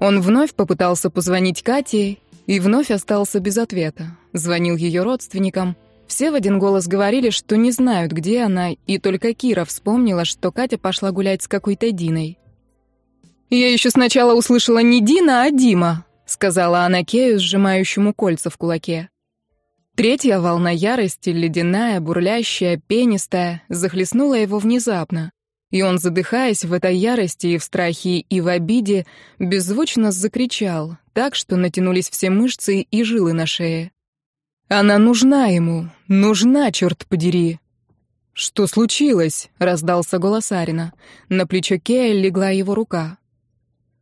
Он вновь попытался позвонить Кате и вновь остался без ответа. Звонил ее родственникам. Все в один голос говорили, что не знают, где она, и только Кира вспомнила, что Катя пошла гулять с какой-то Диной. «Я еще сначала услышала не Дина, а Дима», — сказала она Кею, сжимающему кольца в кулаке. Третья волна ярости, ледяная, бурлящая, пенистая, захлестнула его внезапно. И он, задыхаясь в этой ярости и в страхе, и в обиде, беззвучно закричал, так что натянулись все мышцы и жилы на шее. «Она нужна ему! Нужна, черт подери!» «Что случилось?» — раздался голос Арина. На плечо Кея легла его рука.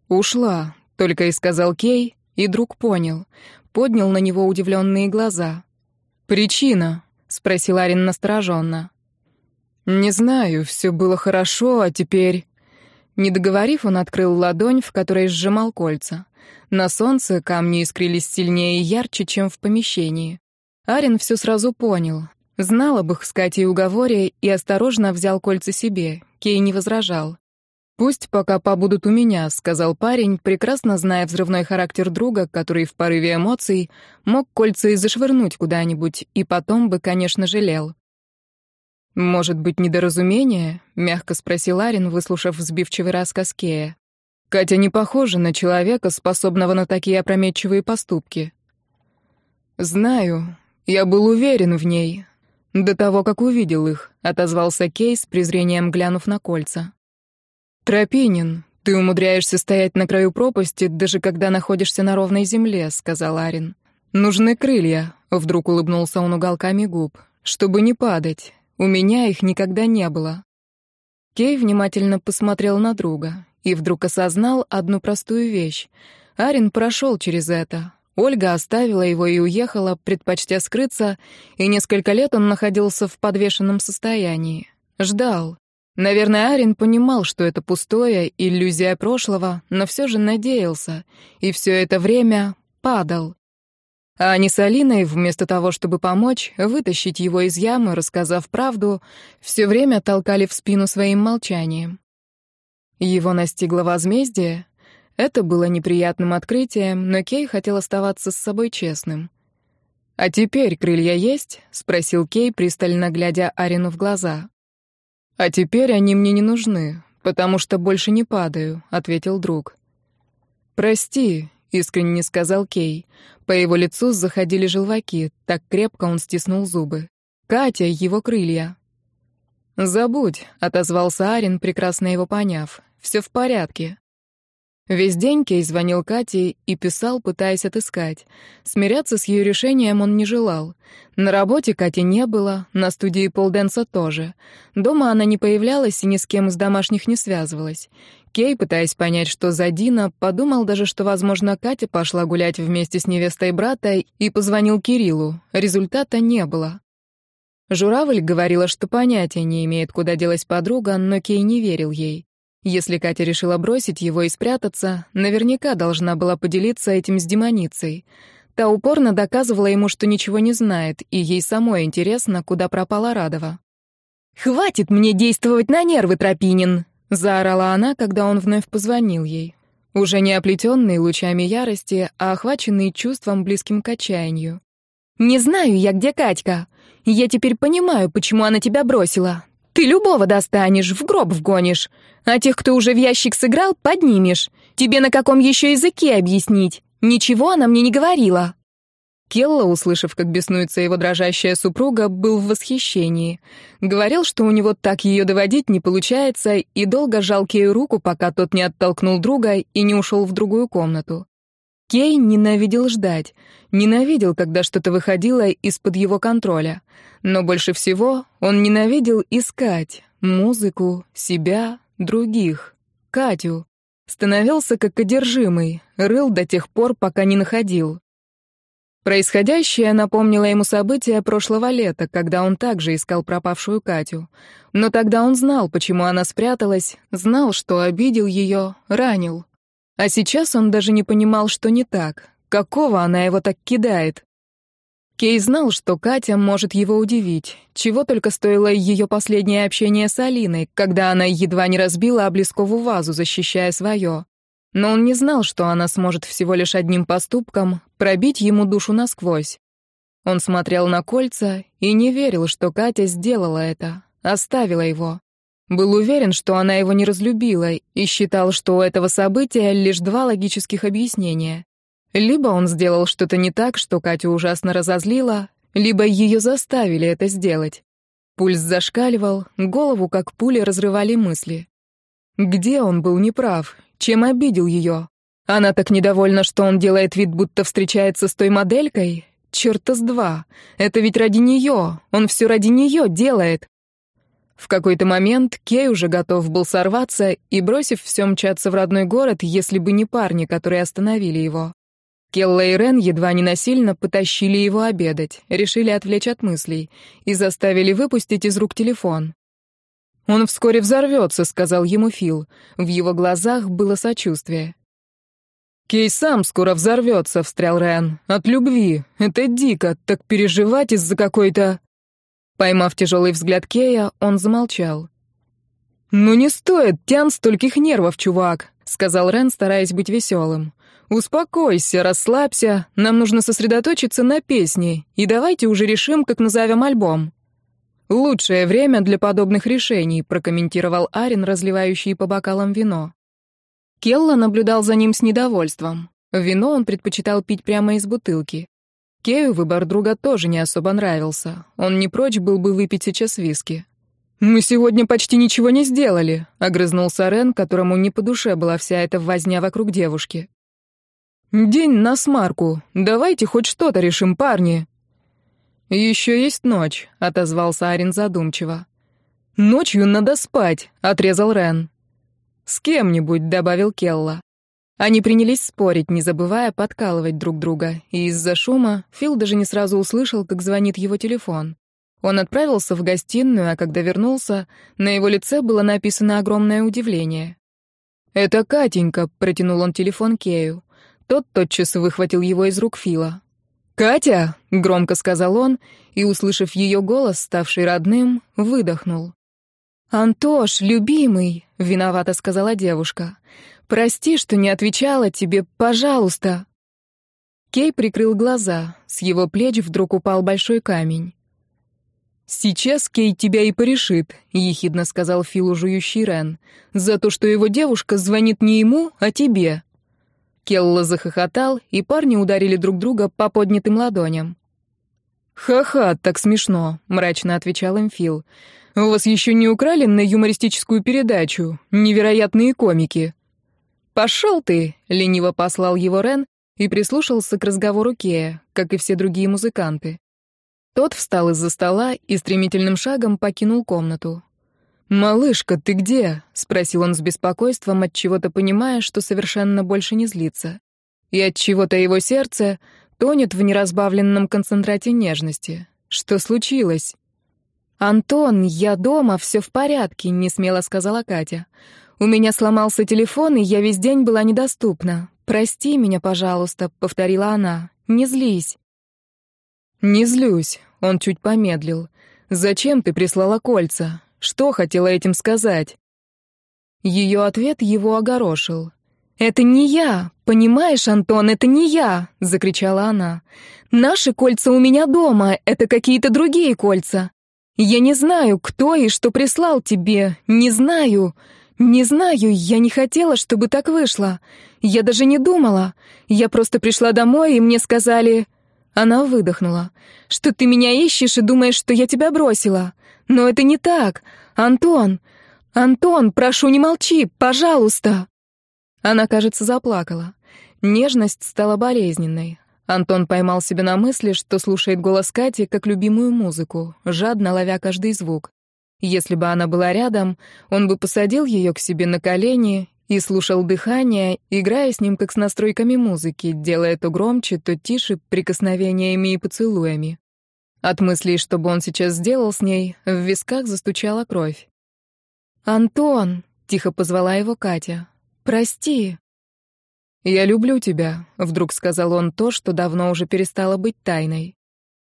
«Ушла», — только и сказал Кей, и друг понял. Поднял на него удивленные глаза. «Причина?» — спросил Арин настороженно. «Не знаю, все было хорошо, а теперь...» Не договорив, он открыл ладонь, в которой сжимал кольца. На солнце камни искрились сильнее и ярче, чем в помещении. Арин все сразу понял. Знал об их с Катей уговоре и осторожно взял кольца себе. Кей не возражал. «Пусть пока побудут у меня», — сказал парень, прекрасно зная взрывной характер друга, который в порыве эмоций мог кольца и зашвырнуть куда-нибудь, и потом бы, конечно, жалел. «Может быть, недоразумение?» — мягко спросил Арин, выслушав взбивчивый рассказ Кея. «Катя не похожа на человека, способного на такие опрометчивые поступки». «Знаю. Я был уверен в ней. До того, как увидел их», — отозвался Кей с презрением, глянув на кольца. «Тропинин, ты умудряешься стоять на краю пропасти, даже когда находишься на ровной земле», — сказал Арин. «Нужны крылья», — вдруг улыбнулся он уголками губ, — «чтобы не падать. У меня их никогда не было. Кей внимательно посмотрел на друга и вдруг осознал одну простую вещь. Арин прошел через это. Ольга оставила его и уехала, предпочтя скрыться, и несколько лет он находился в подвешенном состоянии. Ждал. Наверное, Арин понимал, что это пустое, иллюзия прошлого, но все же надеялся, и все это время падал. А они с Алиной, вместо того, чтобы помочь, вытащить его из ямы, рассказав правду, все время толкали в спину своим молчанием. Его настигло возмездие. Это было неприятным открытием, но Кей хотел оставаться с собой честным. «А теперь крылья есть?» — спросил Кей, пристально глядя Арину в глаза. «А теперь они мне не нужны, потому что больше не падаю», — ответил друг. «Прости», — искренне сказал Кей. По его лицу заходили желваки, так крепко он стиснул зубы. «Катя, его крылья». «Забудь», — отозвался Арин, прекрасно его поняв. «Все в порядке». Весь день Кей звонил Кате и писал, пытаясь отыскать. Смиряться с ее решением он не желал. На работе Кати не было, на студии полденса тоже. Дома она не появлялась и ни с кем из домашних не связывалась. Кей, пытаясь понять, что за Дина, подумал даже, что, возможно, Катя пошла гулять вместе с невестой брата и позвонил Кириллу. Результата не было. Журавль говорила, что понятия не имеет, куда делась подруга, но Кей не верил ей. Если Катя решила бросить его и спрятаться, наверняка должна была поделиться этим с демоницей. Та упорно доказывала ему, что ничего не знает, и ей самой интересно, куда пропала Радова. «Хватит мне действовать на нервы, Тропинин!» Заорала она, когда он вновь позвонил ей. Уже не оплетенный лучами ярости, а охваченный чувством, близким к отчаянию. «Не знаю я, где Катька. Я теперь понимаю, почему она тебя бросила. Ты любого достанешь, в гроб вгонишь. А тех, кто уже в ящик сыграл, поднимешь. Тебе на каком еще языке объяснить? Ничего она мне не говорила». Келла, услышав, как беснуется его дрожащая супруга, был в восхищении. Говорил, что у него так ее доводить не получается, и долго жал руку, пока тот не оттолкнул друга и не ушел в другую комнату. Кей ненавидел ждать, ненавидел, когда что-то выходило из-под его контроля. Но больше всего он ненавидел искать музыку, себя, других, Катю. Становился как одержимый, рыл до тех пор, пока не находил. Происходящее напомнило ему события прошлого лета, когда он также искал пропавшую Катю. Но тогда он знал, почему она спряталась, знал, что обидел ее, ранил. А сейчас он даже не понимал, что не так. Какого она его так кидает? Кей знал, что Катя может его удивить, чего только стоило ее последнее общение с Алиной, когда она едва не разбила облескову вазу, защищая свое. Но он не знал, что она сможет всего лишь одним поступком пробить ему душу насквозь. Он смотрел на кольца и не верил, что Катя сделала это, оставила его. Был уверен, что она его не разлюбила, и считал, что у этого события лишь два логических объяснения. Либо он сделал что-то не так, что Катю ужасно разозлило, либо ее заставили это сделать. Пульс зашкаливал, голову как пули разрывали мысли. Где он был неправ? Чем обидел ее? Она так недовольна, что он делает вид, будто встречается с той моделькой? Чёрта с два. Это ведь ради нее. Он все ради нее делает. В какой-то момент Кей уже готов был сорваться и, бросив все, мчаться в родной город, если бы не парни, которые остановили его. Келла и Рен едва не насильно потащили его обедать, решили отвлечь от мыслей и заставили выпустить из рук телефон. «Он вскоре взорвется», — сказал ему Фил. В его глазах было сочувствие. «Кей сам скоро взорвется», — встрял Рен. «От любви. Это дико, так переживать из-за какой-то...» Поймав тяжелый взгляд Кея, он замолчал. «Ну не стоит тян стольких нервов, чувак», — сказал Рен, стараясь быть веселым. «Успокойся, расслабься, нам нужно сосредоточиться на песне, и давайте уже решим, как назовем альбом». «Лучшее время для подобных решений», — прокомментировал Арин, разливающий по бокалам вино. Келла наблюдал за ним с недовольством. Вино он предпочитал пить прямо из бутылки. Кею выбор друга тоже не особо нравился. Он не прочь был бы выпить сейчас виски. «Мы сегодня почти ничего не сделали», — огрызнулся Рен, которому не по душе была вся эта возня вокруг девушки. «День на смарку. Давайте хоть что-то решим, парни», «Еще есть ночь», — отозвался Арин задумчиво. «Ночью надо спать», — отрезал Рен. «С кем-нибудь», — добавил Келла. Они принялись спорить, не забывая подкалывать друг друга, и из-за шума Фил даже не сразу услышал, как звонит его телефон. Он отправился в гостиную, а когда вернулся, на его лице было написано огромное удивление. «Это Катенька», — протянул он телефон Кею. Тот тотчас выхватил его из рук Фила. «Катя!» — громко сказал он, и, услышав ее голос, ставший родным, выдохнул. «Антош, любимый!» — виновата сказала девушка. «Прости, что не отвечала тебе, пожалуйста!» Кей прикрыл глаза, с его плеч вдруг упал большой камень. «Сейчас Кей тебя и порешит», — ехидно сказал Филу жующий Рен, «за то, что его девушка звонит не ему, а тебе». Келла захохотал, и парни ударили друг друга по поднятым ладоням. «Ха-ха, так смешно», — мрачно отвечал им Фил. «У вас еще не украли на юмористическую передачу? Невероятные комики». «Пошел ты!» — лениво послал его Рен и прислушался к разговору Кея, как и все другие музыканты. Тот встал из-за стола и стремительным шагом покинул комнату. «Малышка, ты где?» — спросил он с беспокойством, от чего-то понимая, что совершенно больше не злится. И от чего-то его сердце тонет в неразбавленном концентрате нежности. Что случилось? «Антон, я дома, все в порядке», — несмело сказала Катя. «У меня сломался телефон, и я весь день была недоступна. Прости меня, пожалуйста», — повторила она. «Не злись». «Не злюсь», — он чуть помедлил. «Зачем ты прислала кольца? Что хотела этим сказать? Ее ответ его огорошил. «Это не я! Понимаешь, Антон, это не я!» — закричала она. «Наши кольца у меня дома, это какие-то другие кольца. Я не знаю, кто и что прислал тебе, не знаю. Не знаю, я не хотела, чтобы так вышло. Я даже не думала. Я просто пришла домой, и мне сказали...» Она выдохнула. «Что ты меня ищешь и думаешь, что я тебя бросила. Но это не так. Антон! Антон, прошу, не молчи, пожалуйста!» Она, кажется, заплакала. Нежность стала болезненной. Антон поймал себя на мысли, что слушает голос Кати как любимую музыку, жадно ловя каждый звук. Если бы она была рядом, он бы посадил ее к себе на колени и слушал дыхание, играя с ним как с настройками музыки, делая то громче, то тише прикосновениями и поцелуями. От мыслей, что бы он сейчас сделал с ней, в висках застучала кровь. «Антон!» — тихо позвала его Катя. «Прости!» «Я люблю тебя», — вдруг сказал он то, что давно уже перестало быть тайной.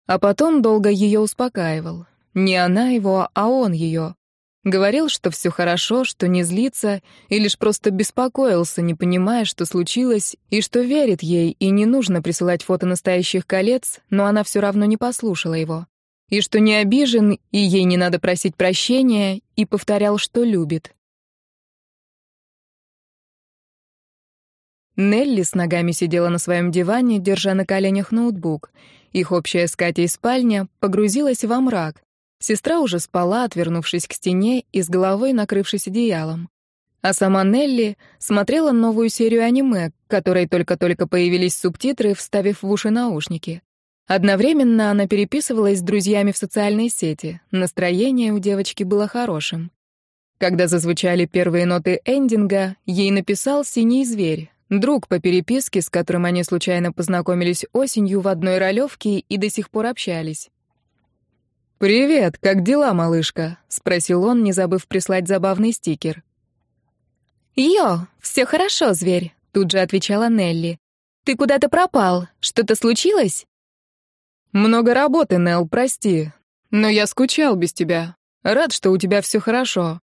А потом долго ее успокаивал. Не она его, а он ее. Говорил, что все хорошо, что не злится, и лишь просто беспокоился, не понимая, что случилось, и что верит ей, и не нужно присылать фото настоящих колец, но она все равно не послушала его. И что не обижен, и ей не надо просить прощения, и повторял, что любит. Нелли с ногами сидела на своем диване, держа на коленях ноутбук. Их общая с Катей спальня погрузилась во мрак. Сестра уже спала, отвернувшись к стене и с головой накрывшись одеялом. А сама Нелли смотрела новую серию аниме, которой только-только появились субтитры, вставив в уши наушники. Одновременно она переписывалась с друзьями в социальной сети. Настроение у девочки было хорошим. Когда зазвучали первые ноты эндинга, ей написал «Синий зверь», Друг по переписке, с которым они случайно познакомились осенью в одной ролевке и до сих пор общались. «Привет, как дела, малышка?» — спросил он, не забыв прислать забавный стикер. «Йо, все хорошо, зверь», — тут же отвечала Нелли. «Ты куда-то пропал. Что-то случилось?» «Много работы, Нелл, прости. Но я скучал без тебя. Рад, что у тебя все хорошо.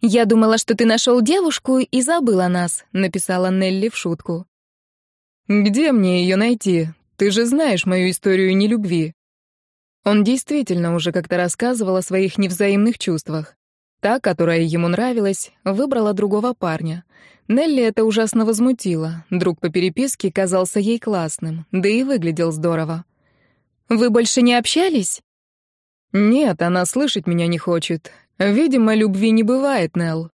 «Я думала, что ты нашел девушку и забыл о нас», — написала Нелли в шутку. «Где мне ее найти? Ты же знаешь мою историю нелюбви». Он действительно уже как-то рассказывал о своих невзаимных чувствах. Та, которая ему нравилась, выбрала другого парня. Нелли это ужасно возмутило. Друг по переписке казался ей классным, да и выглядел здорово. «Вы больше не общались?» «Нет, она слышать меня не хочет. Видимо, любви не бывает, Нелл.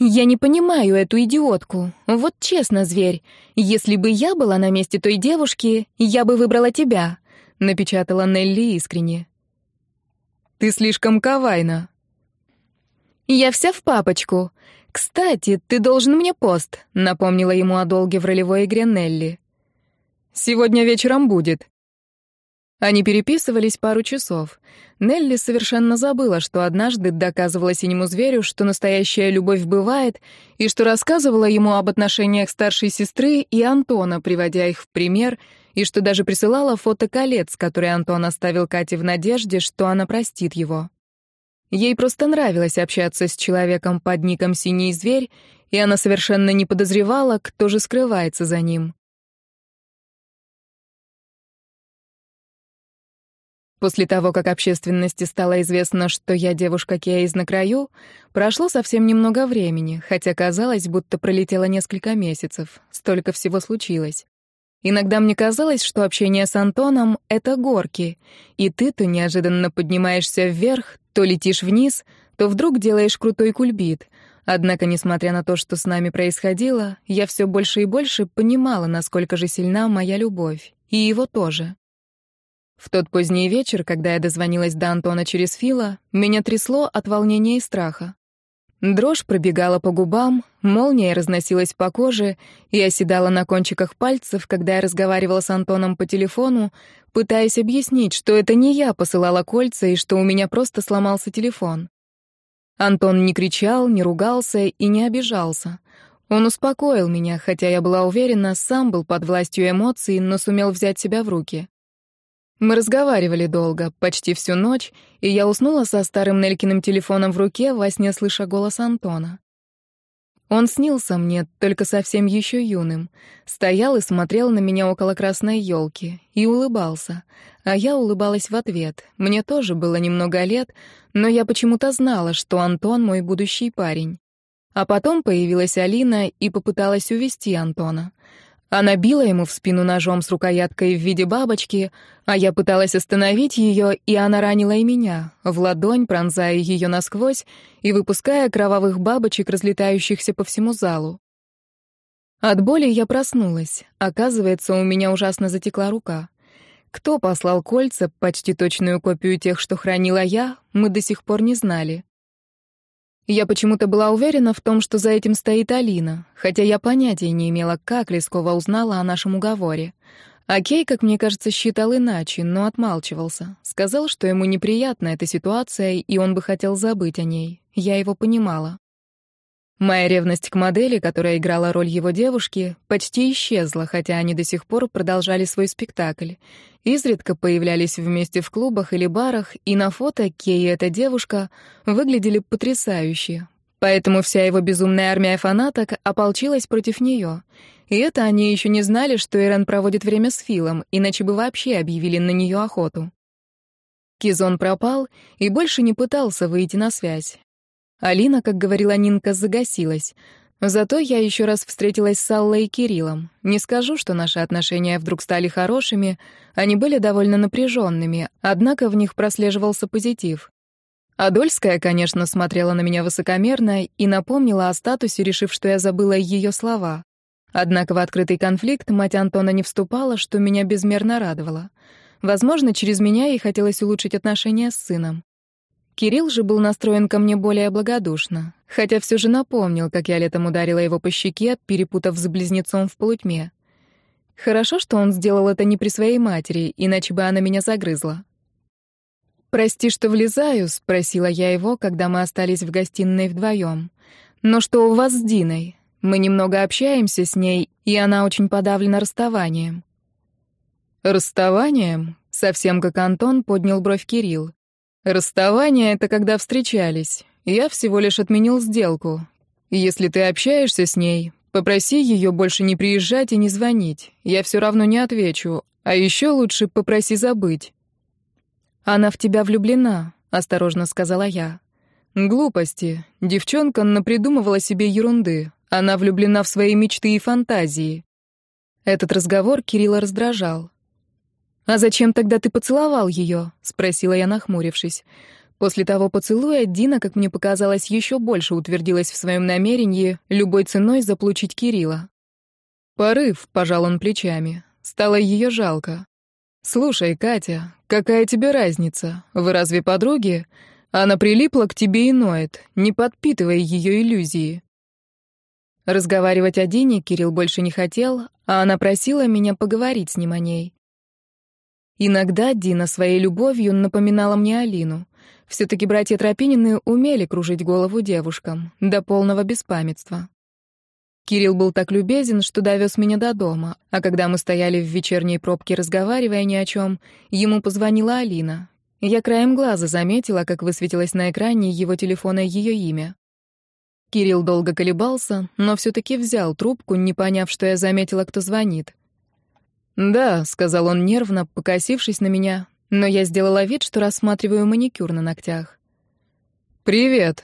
Я не понимаю эту идиотку. Вот честно, зверь, если бы я была на месте той девушки, я бы выбрала тебя, напечатала Нелли искренне. Ты слишком кавайна. Я вся в папочку. Кстати, ты должен мне пост, напомнила ему о долге в ролевой игре Нелли. Сегодня вечером будет. Они переписывались пару часов. Нелли совершенно забыла, что однажды доказывала синему зверю, что настоящая любовь бывает, и что рассказывала ему об отношениях старшей сестры и Антона, приводя их в пример, и что даже присылала фото колец, которые Антон оставил Кате в надежде, что она простит его. Ей просто нравилось общаться с человеком под ником «Синий зверь», и она совершенно не подозревала, кто же скрывается за ним. После того, как общественности стало известно, что я девушка Кейз на краю, прошло совсем немного времени, хотя казалось, будто пролетело несколько месяцев. Столько всего случилось. Иногда мне казалось, что общение с Антоном — это горки, и ты то неожиданно поднимаешься вверх, то летишь вниз, то вдруг делаешь крутой кульбит. Однако, несмотря на то, что с нами происходило, я все больше и больше понимала, насколько же сильна моя любовь. И его тоже. В тот поздний вечер, когда я дозвонилась до Антона через Фила, меня трясло от волнения и страха. Дрожь пробегала по губам, молния разносилась по коже и оседала на кончиках пальцев, когда я разговаривала с Антоном по телефону, пытаясь объяснить, что это не я посылала кольца и что у меня просто сломался телефон. Антон не кричал, не ругался и не обижался. Он успокоил меня, хотя я была уверена, сам был под властью эмоций, но сумел взять себя в руки. Мы разговаривали долго, почти всю ночь, и я уснула со старым Нелькиным телефоном в руке, во сне слыша голос Антона. Он снился мне, только совсем еще юным. Стоял и смотрел на меня около красной елки и улыбался. А я улыбалась в ответ. Мне тоже было немного лет, но я почему-то знала, что Антон мой будущий парень. А потом появилась Алина и попыталась увести Антона. Она била ему в спину ножом с рукояткой в виде бабочки, а я пыталась остановить ее, и она ранила и меня, в ладонь, пронзая ее насквозь и выпуская кровавых бабочек, разлетающихся по всему залу. От боли я проснулась. Оказывается, у меня ужасно затекла рука. Кто послал кольца, почти точную копию тех, что хранила я, мы до сих пор не знали. Я почему-то была уверена в том, что за этим стоит Алина, хотя я понятия не имела, как Лескова узнала о нашем уговоре. А Кей, как мне кажется, считал иначе, но отмалчивался. Сказал, что ему неприятна эта ситуация, и он бы хотел забыть о ней. Я его понимала. Моя ревность к модели, которая играла роль его девушки, почти исчезла, хотя они до сих пор продолжали свой спектакль. Изредка появлялись вместе в клубах или барах, и на фото Кей и эта девушка выглядели потрясающе. Поэтому вся его безумная армия фанаток ополчилась против нее. И это они еще не знали, что Ирен проводит время с Филом, иначе бы вообще объявили на нее охоту. Кизон пропал и больше не пытался выйти на связь. Алина, как говорила Нинка, загасилась. Зато я еще раз встретилась с Аллой и Кириллом. Не скажу, что наши отношения вдруг стали хорошими, они были довольно напряженными, однако в них прослеживался позитив. Адольская, конечно, смотрела на меня высокомерно и напомнила о статусе, решив, что я забыла ее слова. Однако в открытый конфликт мать Антона не вступала, что меня безмерно радовало. Возможно, через меня ей хотелось улучшить отношения с сыном. Кирилл же был настроен ко мне более благодушно, хотя все же напомнил, как я летом ударила его по щеке, перепутав с близнецом в полутьме. Хорошо, что он сделал это не при своей матери, иначе бы она меня загрызла. «Прости, что влезаю», — спросила я его, когда мы остались в гостиной вдвоем. «Но что у вас с Диной? Мы немного общаемся с ней, и она очень подавлена расставанием». «Расставанием?» — совсем как Антон поднял бровь Кирилл. Расставание — это когда встречались. Я всего лишь отменил сделку. Если ты общаешься с ней, попроси ее больше не приезжать и не звонить. Я все равно не отвечу. А еще лучше попроси забыть. Она в тебя влюблена, осторожно сказала я. Глупости. Девчонка напридумывала себе ерунды. Она влюблена в свои мечты и фантазии. Этот разговор Кирилла раздражал. «А зачем тогда ты поцеловал ее?» — спросила я, нахмурившись. После того поцелуя Дина, как мне показалось, еще больше утвердилась в своем намерении любой ценой заполучить Кирилла. «Порыв», — пожал он плечами. Стало ее жалко. «Слушай, Катя, какая тебе разница? Вы разве подруги? Она прилипла к тебе и ноет. Не подпитывай ее иллюзии». Разговаривать о Дине Кирилл больше не хотел, а она просила меня поговорить с ним о ней. Иногда Дина своей любовью напоминала мне Алину. Все-таки братья Тропинины умели кружить голову девушкам, до полного беспамятства. Кирилл был так любезен, что довез меня до дома, а когда мы стояли в вечерней пробке, разговаривая ни о чем, ему позвонила Алина. Я краем глаза заметила, как высветилось на экране его телефона ее имя. Кирилл долго колебался, но все-таки взял трубку, не поняв, что я заметила, кто звонит. «Да», — сказал он нервно, покосившись на меня, но я сделала вид, что рассматриваю маникюр на ногтях. «Привет».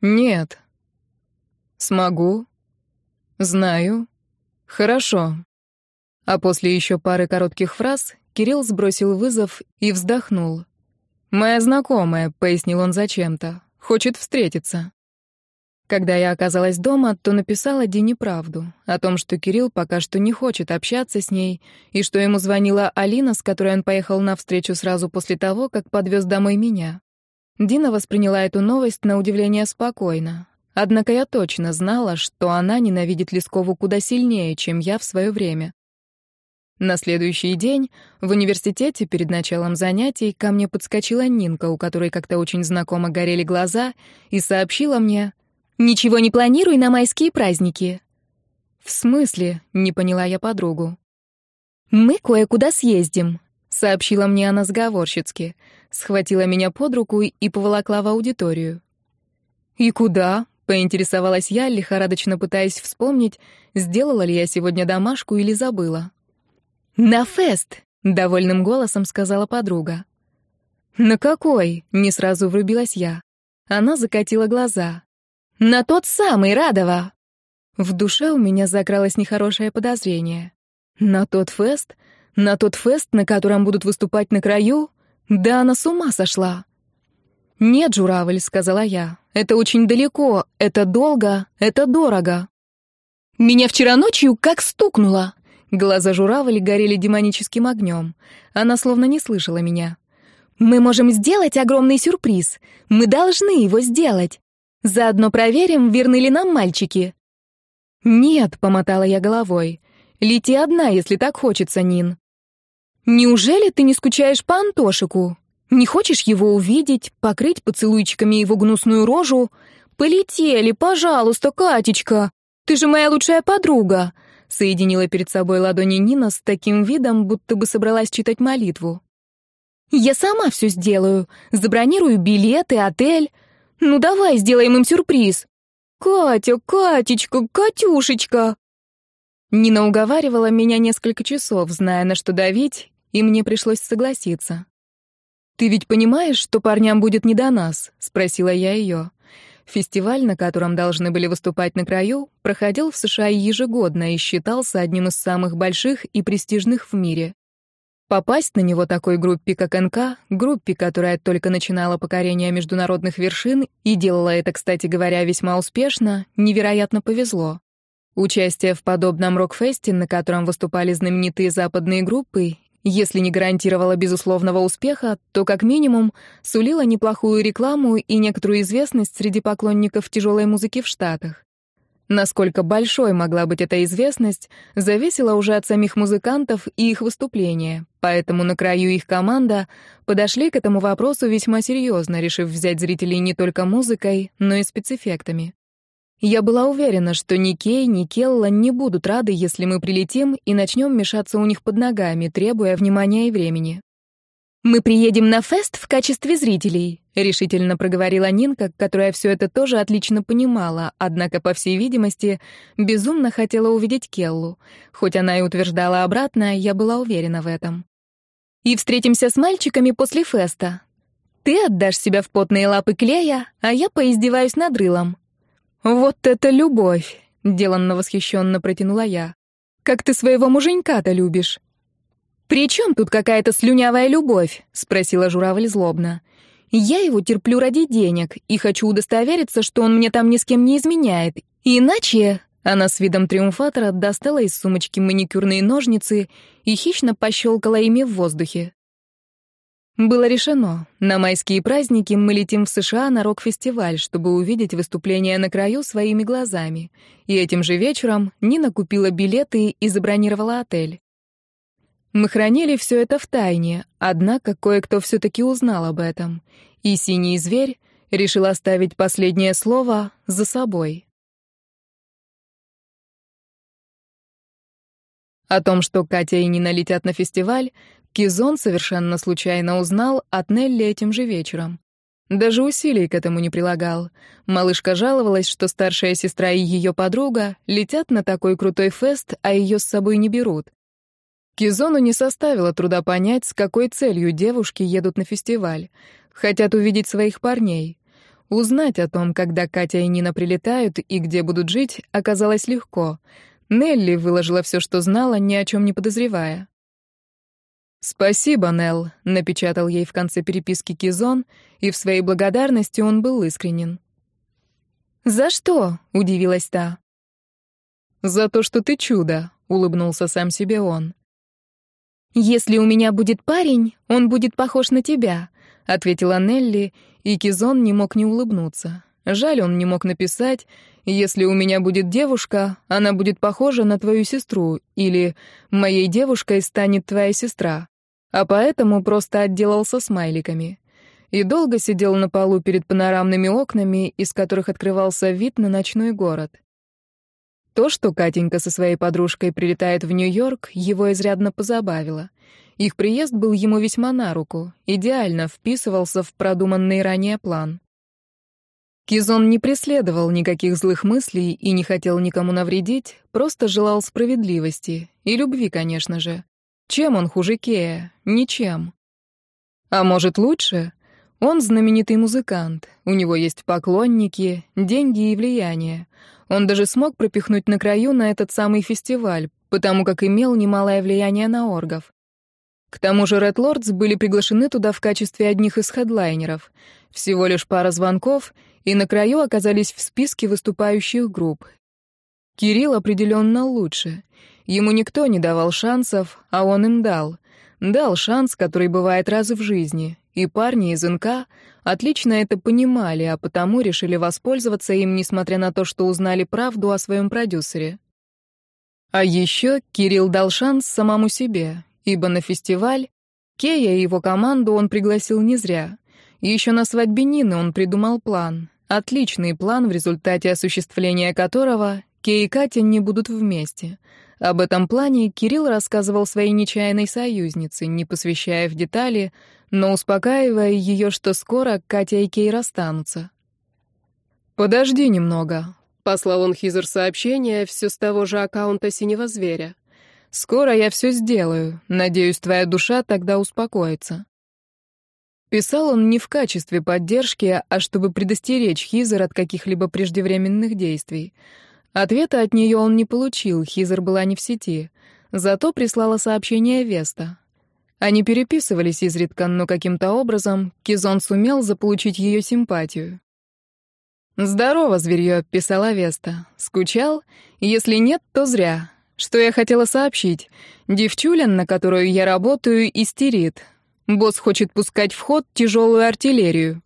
«Нет». «Смогу». «Знаю». «Хорошо». А после еще пары коротких фраз Кирилл сбросил вызов и вздохнул. «Моя знакомая», — пояснил он зачем-то, — «хочет встретиться». Когда я оказалась дома, то написала Дине правду о том, что Кирилл пока что не хочет общаться с ней, и что ему звонила Алина, с которой он поехал на встречу сразу после того, как подвез домой меня. Дина восприняла эту новость на удивление спокойно. Однако я точно знала, что она ненавидит Лескову куда сильнее, чем я в свое время. На следующий день в университете перед началом занятий ко мне подскочила Нинка, у которой как-то очень знакомо горели глаза, и сообщила мне, Ничего не планируй на майские праздники. В смысле? Не поняла я подругу. Мы кое-куда съездим, сообщила мне она сговорщицки, схватила меня под руку и поволокла в аудиторию. И куда? поинтересовалась я, лихорадочно пытаясь вспомнить, сделала ли я сегодня домашку или забыла. На фест, довольным голосом сказала подруга. На какой? не сразу врубилась я. Она закатила глаза. На тот самый Радова!» В душе у меня закралось нехорошее подозрение. На тот фест? На тот фест, на котором будут выступать на краю? Да она с ума сошла. «Нет, журавль», — сказала я. «Это очень далеко, это долго, это дорого». «Меня вчера ночью как стукнуло!» Глаза журавли горели демоническим огнем. Она словно не слышала меня. «Мы можем сделать огромный сюрприз. Мы должны его сделать. Заодно проверим, верны ли нам мальчики». «Нет», — помотала я головой. «Лети одна, если так хочется, Нин». «Неужели ты не скучаешь по Антошику? Не хочешь его увидеть, покрыть поцелуйчиками его гнусную рожу, «Полетели, пожалуйста, Катечка! Ты же моя лучшая подруга!» Соединила перед собой ладони Нина с таким видом, будто бы собралась читать молитву. «Я сама все сделаю. Забронирую билеты, отель. Ну давай сделаем им сюрприз!» «Катя, Катечка, Катюшечка!» Нина уговаривала меня несколько часов, зная, на что давить, и мне пришлось согласиться. «Ты ведь понимаешь, что парням будет не до нас?» — спросила я ее. Фестиваль, на котором должны были выступать на краю, проходил в США ежегодно и считался одним из самых больших и престижных в мире. Попасть на него такой группе, как НК, группе, которая только начинала покорение международных вершин и делала это, кстати говоря, весьма успешно, невероятно повезло. Участие в подобном рок-фесте, на котором выступали знаменитые западные группы, если не гарантировала безусловного успеха, то как минимум сулила неплохую рекламу и некоторую известность среди поклонников тяжелой музыки в Штатах. Насколько большой могла быть эта известность, зависело уже от самих музыкантов и их выступления, поэтому на краю их команда подошли к этому вопросу весьма серьезно, решив взять зрителей не только музыкой, но и спецэффектами. Я была уверена, что ни Кей, ни Келла не будут рады, если мы прилетим и начнем мешаться у них под ногами, требуя внимания и времени. «Мы приедем на фест в качестве зрителей», — решительно проговорила Нинка, которая все это тоже отлично понимала, однако, по всей видимости, безумно хотела увидеть Келлу. Хоть она и утверждала обратное, я была уверена в этом. «И встретимся с мальчиками после феста. Ты отдашь себя в потные лапы Клея, а я поиздеваюсь над рылом. «Вот это любовь!» — деланно восхищенно протянула я. «Как ты своего муженька-то любишь?» «При чем тут какая-то слюнявая любовь?» — спросила журавль злобно. «Я его терплю ради денег и хочу удостовериться, что он мне там ни с кем не изменяет. Иначе...» Она с видом триумфатора достала из сумочки маникюрные ножницы и хищно пощелкала ими в воздухе. Было решено. На майские праздники мы летим в США на рок-фестиваль, чтобы увидеть выступление на краю своими глазами. И этим же вечером Нина купила билеты и забронировала отель. Мы хранили все это в тайне, однако кое-кто все-таки узнал об этом. И синий зверь решил оставить последнее слово за собой. О том, что Катя и Нина летят на фестиваль, Кизон совершенно случайно узнал от Нелли этим же вечером. Даже усилий к этому не прилагал. Малышка жаловалась, что старшая сестра и ее подруга летят на такой крутой фест, а ее с собой не берут. Кизону не составило труда понять, с какой целью девушки едут на фестиваль. Хотят увидеть своих парней. Узнать о том, когда Катя и Нина прилетают и где будут жить, оказалось легко. Нелли выложила все, что знала, ни о чем не подозревая. «Спасибо, Нелл», — напечатал ей в конце переписки Кизон, и в своей благодарности он был искренен. «За что?» — удивилась та. «За то, что ты чудо», — улыбнулся сам себе он. «Если у меня будет парень, он будет похож на тебя», — ответила Нелли, и Кизон не мог не улыбнуться. Жаль, он не мог написать «Если у меня будет девушка, она будет похожа на твою сестру» или «Моей девушкой станет твоя сестра» а поэтому просто отделался смайликами. И долго сидел на полу перед панорамными окнами, из которых открывался вид на ночной город. То, что Катенька со своей подружкой прилетает в Нью-Йорк, его изрядно позабавило. Их приезд был ему весьма на руку, идеально вписывался в продуманный ранее план. Кизон не преследовал никаких злых мыслей и не хотел никому навредить, просто желал справедливости и любви, конечно же. Чем он хуже Кея? Ничем. А может, лучше? Он знаменитый музыкант, у него есть поклонники, деньги и влияние. Он даже смог пропихнуть на краю на этот самый фестиваль, потому как имел немалое влияние на оргов. К тому же Red Lords были приглашены туда в качестве одних из хедлайнеров. Всего лишь пара звонков, и на краю оказались в списке выступающих групп. Кирилл определенно лучше. Ему никто не давал шансов, а он им дал. Дал шанс, который бывает раз в жизни. И парни из НК отлично это понимали, а потому решили воспользоваться им, несмотря на то, что узнали правду о своем продюсере. А еще Кирилл дал шанс самому себе, ибо на фестиваль Кея и его команду он пригласил не зря. Еще на свадьбе Нины он придумал план. отличный план, в результате осуществления которого Кей и Катя не будут вместе. Об этом плане Кирилл рассказывал своей нечаянной союзнице, не посвящая в детали, но успокаивая ее, что скоро Катя и Кей расстанутся. «Подожди немного», — послал он Хизер сообщение все с того же аккаунта «Синего зверя». «Скоро я все сделаю. Надеюсь, твоя душа тогда успокоится». Писал он не в качестве поддержки, а чтобы предостеречь Хизер от каких-либо преждевременных действий. Ответа от нее он не получил, Хизер была не в сети. Зато прислала сообщение Веста. Они переписывались изредка, но каким-то образом Кизон сумел заполучить ее симпатию. «Здорово, зверье», — писала Веста. «Скучал? Если нет, то зря. Что я хотела сообщить? Девчуля, на которую я работаю, истерит. Босс хочет пускать в ход тяжелую артиллерию.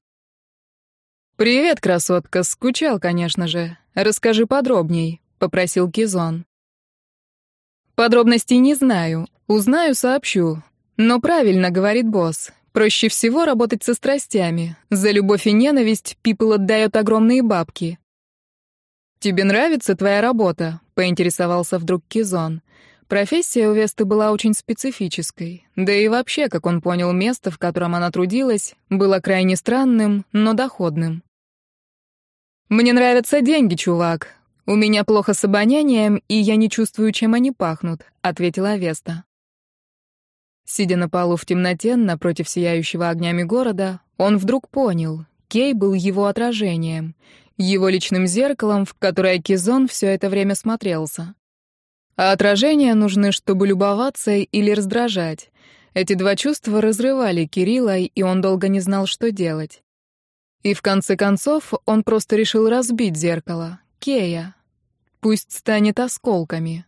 «Привет, красотка, скучал, конечно же. Расскажи подробней», — попросил Кизон. «Подробностей не знаю. Узнаю, сообщу. Но правильно, — говорит босс. Проще всего работать со страстями. За любовь и ненависть Пипл отдает огромные бабки». «Тебе нравится твоя работа?» — поинтересовался вдруг Кизон. Профессия у Весты была очень специфической. Да и вообще, как он понял, место, в котором она трудилась, было крайне странным, но доходным. «Мне нравятся деньги, чувак. У меня плохо с обонянием, и я не чувствую, чем они пахнут», — ответила Веста. Сидя на полу в темноте, напротив сияющего огнями города, он вдруг понял, Кей был его отражением, его личным зеркалом, в которое Кизон все это время смотрелся. А отражения нужны, чтобы любоваться или раздражать. Эти два чувства разрывали Кирилла, и он долго не знал, что делать. И в конце концов он просто решил разбить зеркало, Кея. Пусть станет осколками.